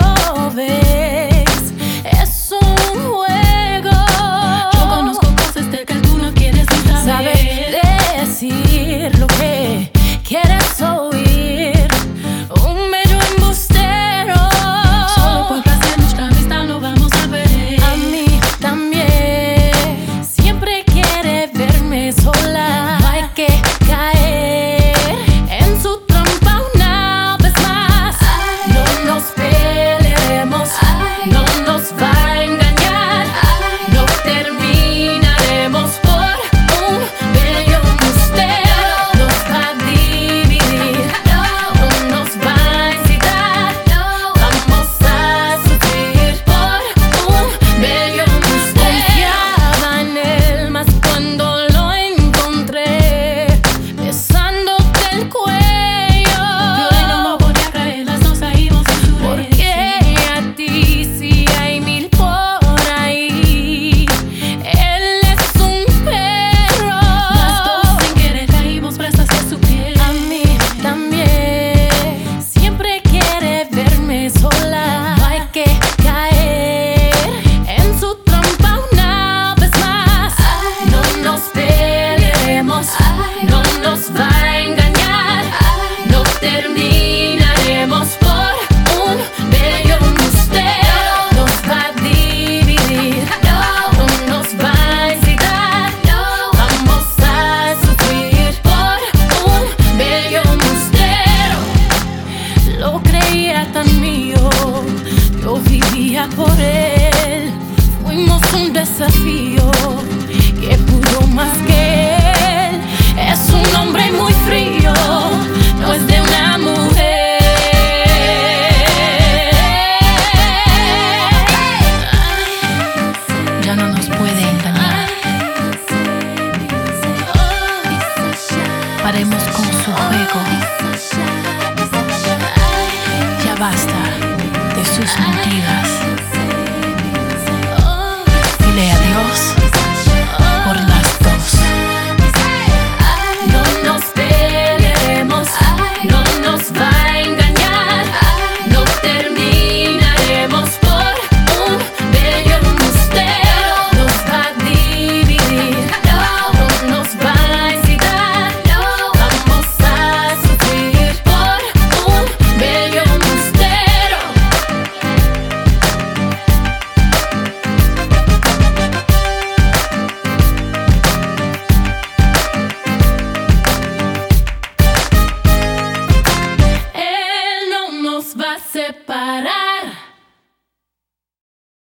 loving. por él. Fuimos un desafío que pudo más que él. Es un hombre muy frío, no es de una mujer. Ya no nos puede engañar. Paremos con su juego. Ya basta de sus mentiras.